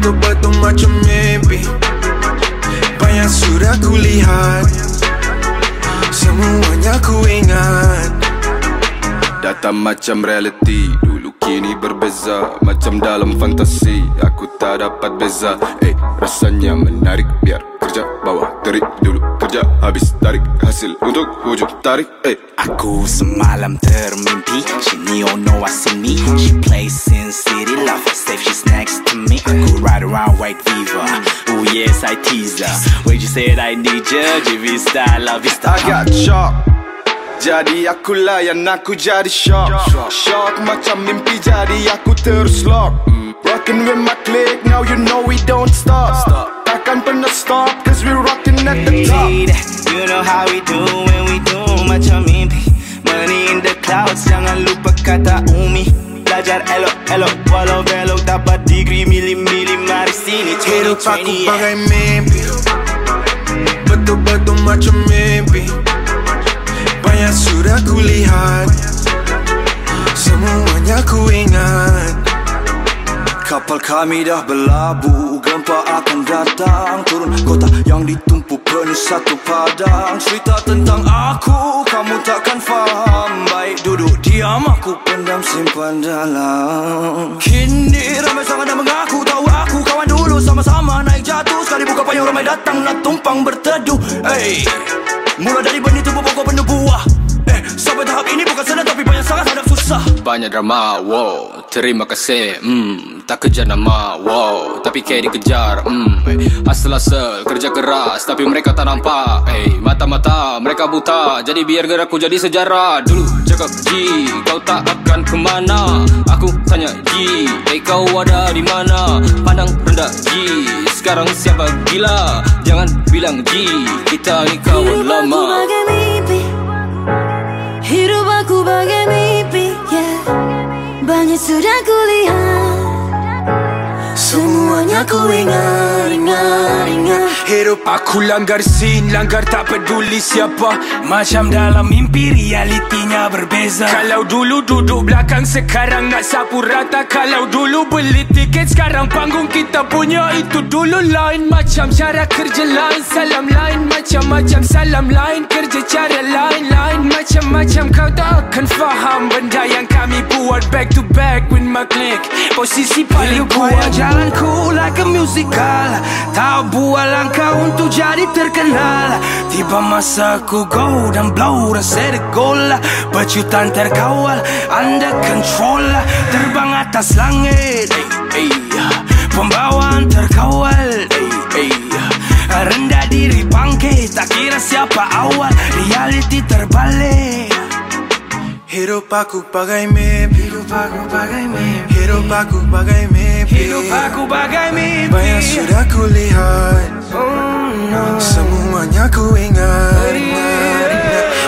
Betul-betul macam mimpi Banyak sudah kulihat Semuanya ku ingat. Datang macam reality Dulu kini berbeza. Macam dalam fantasi Aku tak dapat beza. Eh rasanya menarik Biar kerja bawah terik dulu Kerja habis tarik hasil. Untuk hujung tarik Eh. Aku semalam termimpi. She neon know I see me. She plays in city love Safe she's next to me. Aku ride around white fever. Oh yes I tease her. When you said I need you GV style love is I got shock Jadi aku layan aku jadi shock Shock macam mimpi jadi aku terus lock Rockin' with my clique now you know we don't stop Takkan pernah stop cause we rocking at the top. You know how we do when we do much. macam mimpi Money in the clouds. Jangan lupa kata umi Belajar elok-elok Walau belok dapat degree Mili-mili mari sini Hidup aku 2020 bagai mimpi Kapal kami dah berlabuh Gempa akan datang Turun kota yang ditumpu penuh satu padang. Cerita tentang aku Kamu takkan faham. Baik duduk diam Aku pendam simpan dalam. Kini ramai sangat dah mengaku Tahu aku kawan dulu Sama-sama naik jatuh. Sekali buka payung ramai datang Nak tumpang berteduh. Hey Mula dari benih tumbuh pokok penuh buah. Eh sampai tahap ini bukan senang Tapi banyak sangat hadap susah. Banyak drama, wow. Terima kasih, hmm Tak kejar nama, wow. Tapi kayak dikejar, hmm. Hustle-hustle, kerja keras Tapi mereka tak nampak, eh Mata-mata, mereka buta. Jadi biar gerakku jadi sejarah. Dulu cakap G Kau tak akan kemana Aku tanya G Eh kau ada di mana? Pandang rendah G Sekarang siapa gila? Jangan bilang G Kita ni kawan Hidup aku lama. bagai mimpi. Hidup aku bagai mimpi Ku ingat, ingat, ingat. Hidup Aku langgar scene, langgar tak peduli siapa. Macam dalam mimpi realitinya berbeza. Kalau dulu duduk belakang sekarang nak sapu rata. Kalau dulu beli tiket sekarang panggung kita punya. Itu dulu lain macam cara kerja lain. Salam lain macam-macam salam lain Kerja cara lain-lain Macam-macam kau tak akan faham Benda yang kami buat back to back with my clique. Posisi paling kuat. jalanku like a musical. Tak buat langkah untuk jadi terkenal. Tiba masa ku go dan blow dan set a goal. Pecutan terkawal under control. Terbang atas langit ey, ey. Pembawaan terkawal ey, ey. Rendah diri bangkit. Tak kira siapa awal Hiro pa ku bagay mimpi Hiro pa ku bagay mimpi Hiro pa ku mimpi Hiro pa ku mimpi Bayang sudah kulihat, oh, no. Semuanya ku ingat.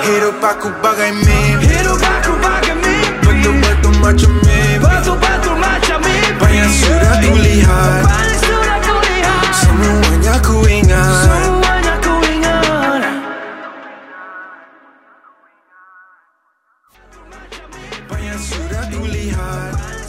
Hiro pa ku mimpi shoot, I do hard.